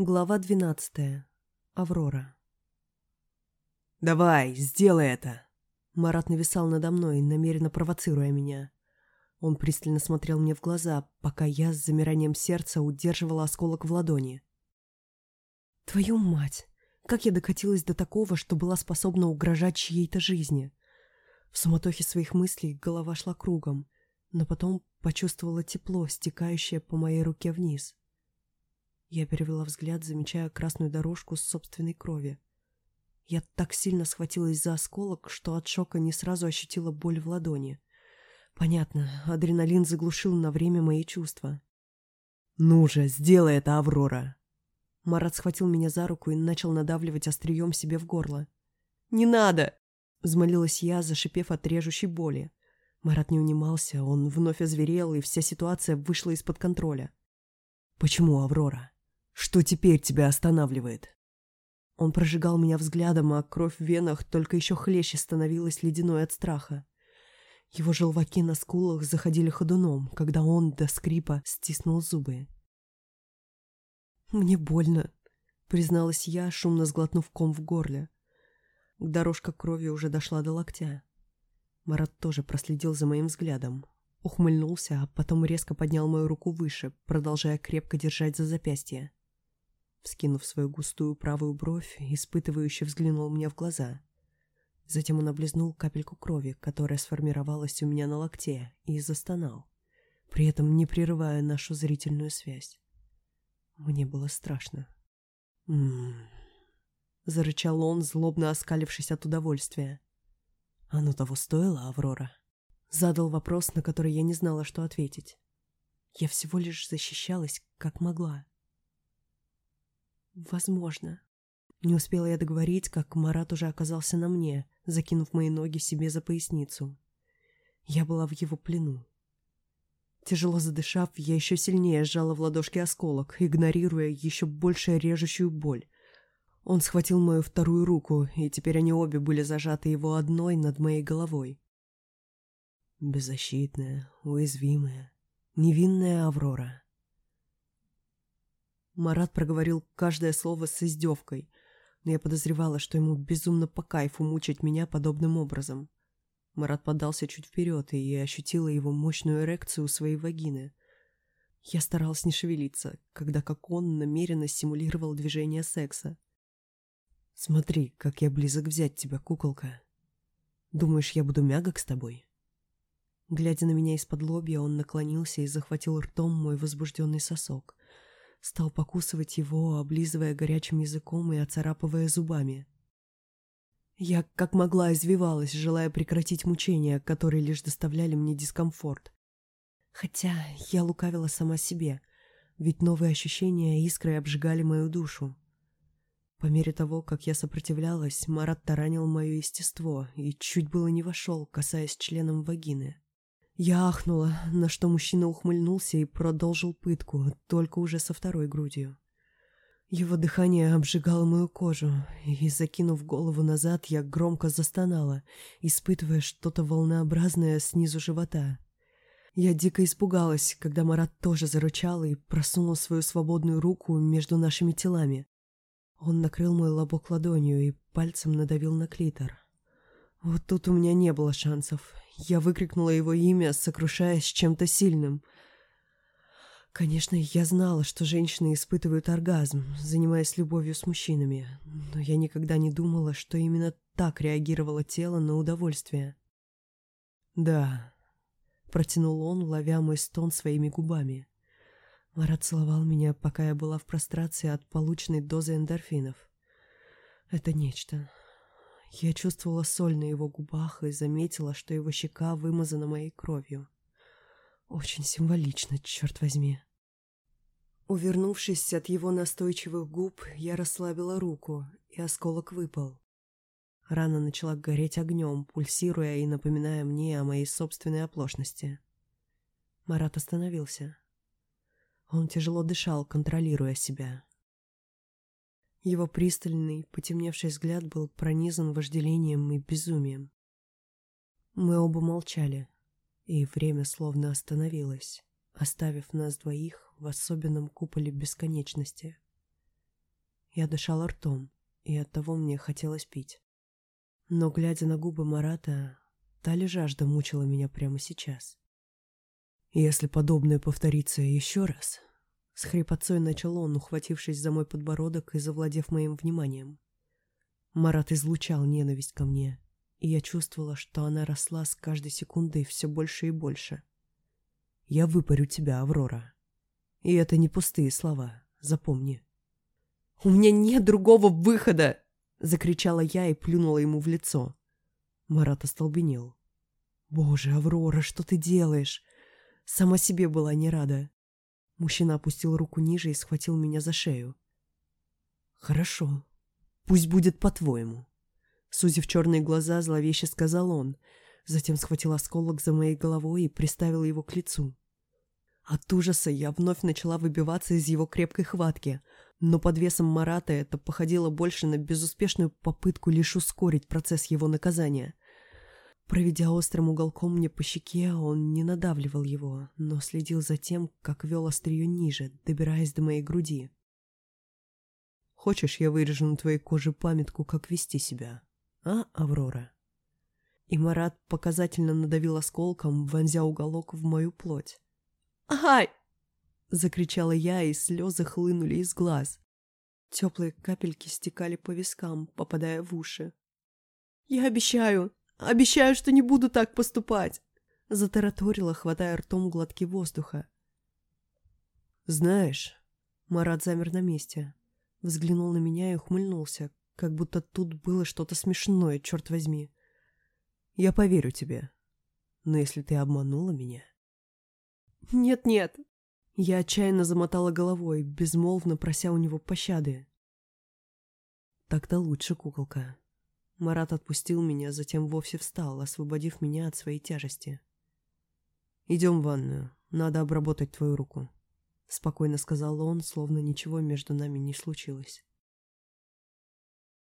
Глава двенадцатая. Аврора. «Давай, сделай это!» Марат нависал надо мной, намеренно провоцируя меня. Он пристально смотрел мне в глаза, пока я с замиранием сердца удерживала осколок в ладони. Твою мать! Как я докатилась до такого, что была способна угрожать чьей-то жизни? В суматохе своих мыслей голова шла кругом, но потом почувствовала тепло, стекающее по моей руке вниз. Я перевела взгляд, замечая красную дорожку с собственной крови. Я так сильно схватилась за осколок, что от шока не сразу ощутила боль в ладони. Понятно, адреналин заглушил на время мои чувства. «Ну же, сделай это, Аврора!» Марат схватил меня за руку и начал надавливать острием себе в горло. «Не надо!» — взмолилась я, зашипев от режущей боли. Марат не унимался, он вновь озверел, и вся ситуация вышла из-под контроля. «Почему, Аврора?» Что теперь тебя останавливает?» Он прожигал меня взглядом, а кровь в венах только еще хлеще становилась ледяной от страха. Его желваки на скулах заходили ходуном, когда он до скрипа стиснул зубы. «Мне больно», — призналась я, шумно сглотнув ком в горле. Дорожка крови уже дошла до локтя. Марат тоже проследил за моим взглядом. Ухмыльнулся, а потом резко поднял мою руку выше, продолжая крепко держать за запястье. Вскинув свою густую правую бровь, испытывающе взглянул мне в глаза. Затем он облизнул капельку крови, которая сформировалась у меня на локте, и застонал, при этом не прерывая нашу зрительную связь. Мне было страшно. «М-м-м», зарычал он, злобно оскалившись от удовольствия. «Оно того стоило, Аврора?» Задал вопрос, на который я не знала, что ответить. Я всего лишь защищалась, как могла. Возможно. Не успела я договорить, как Марат уже оказался на мне, закинув мои ноги себе за поясницу. Я была в его плену. Тяжело задышав, я еще сильнее сжала в ладошке осколок, игнорируя еще больше режущую боль. Он схватил мою вторую руку, и теперь они обе были зажаты его одной над моей головой. Беззащитная, уязвимая, невинная Аврора. Марат проговорил каждое слово с издевкой, но я подозревала, что ему безумно по кайфу мучить меня подобным образом. Марат подался чуть вперед, и я ощутила его мощную эрекцию у своей вагины. Я старалась не шевелиться, когда как он намеренно симулировал движение секса. «Смотри, как я близок взять тебя, куколка. Думаешь, я буду мягок с тобой?» Глядя на меня из-под лобья, он наклонился и захватил ртом мой возбужденный сосок стал покусывать его, облизывая горячим языком и оцарапывая зубами. Я как могла извивалась, желая прекратить мучения, которые лишь доставляли мне дискомфорт. Хотя я лукавила сама себе, ведь новые ощущения искрой обжигали мою душу. По мере того, как я сопротивлялась, Марат таранил мое естество и чуть было не вошел, касаясь членом вагины. Я ахнула, на что мужчина ухмыльнулся и продолжил пытку, только уже со второй грудью. Его дыхание обжигало мою кожу, и, закинув голову назад, я громко застонала, испытывая что-то волнообразное снизу живота. Я дико испугалась, когда Марат тоже зарычал и просунул свою свободную руку между нашими телами. Он накрыл мой лобок ладонью и пальцем надавил на клитор. Вот тут у меня не было шансов. Я выкрикнула его имя, сокрушаясь чем-то сильным. Конечно, я знала, что женщины испытывают оргазм, занимаясь любовью с мужчинами, но я никогда не думала, что именно так реагировало тело на удовольствие. «Да», — протянул он, ловя мой стон своими губами. Марат целовал меня, пока я была в прострации от полученной дозы эндорфинов. Это нечто. Я чувствовала соль на его губах и заметила, что его щека вымазана моей кровью. Очень символично, черт возьми. Увернувшись от его настойчивых губ, я расслабила руку, и осколок выпал. Рана начала гореть огнем, пульсируя и напоминая мне о моей собственной оплошности. Марат остановился. Он тяжело дышал, контролируя себя. Его пристальный, потемневший взгляд был пронизан вожделением и безумием. Мы оба молчали, и время словно остановилось, оставив нас двоих в особенном куполе бесконечности. Я дышала ртом, и оттого мне хотелось пить. Но, глядя на губы Марата, та ли жажда мучила меня прямо сейчас. «Если подобное повторится еще раз...» С хрипотцой начал он, ухватившись за мой подбородок и завладев моим вниманием. Марат излучал ненависть ко мне, и я чувствовала, что она росла с каждой секундой все больше и больше. «Я выпарю тебя, Аврора. И это не пустые слова, запомни». «У меня нет другого выхода!» — закричала я и плюнула ему в лицо. Марат остолбенел. «Боже, Аврора, что ты делаешь?» Сама себе была не рада. Мужчина опустил руку ниже и схватил меня за шею. «Хорошо. Пусть будет по-твоему». Сузив черные глаза, зловеще сказал он. Затем схватил осколок за моей головой и приставил его к лицу. От ужаса я вновь начала выбиваться из его крепкой хватки, но под весом Марата это походило больше на безуспешную попытку лишь ускорить процесс его наказания. Проведя острым уголком мне по щеке, он не надавливал его, но следил за тем, как вел острие ниже, добираясь до моей груди. «Хочешь, я вырежу на твоей коже памятку, как вести себя, а, Аврора?» И Марат показательно надавил осколком, вонзя уголок в мою плоть. «Ай!» — закричала я, и слезы хлынули из глаз. Теплые капельки стекали по вискам, попадая в уши. «Я обещаю, Обещаю, что не буду так поступать!» Затараторила, хватая ртом глотки воздуха. «Знаешь...» Марат замер на месте. Взглянул на меня и ухмыльнулся, как будто тут было что-то смешное, черт возьми. «Я поверю тебе. Но если ты обманула меня...» «Нет-нет!» Я отчаянно замотала головой, безмолвно прося у него пощады. «Так-то лучше, куколка», Марат отпустил меня, затем вовсе встал, освободив меня от своей тяжести. «Идем в ванную. Надо обработать твою руку», — спокойно сказал он, словно ничего между нами не случилось.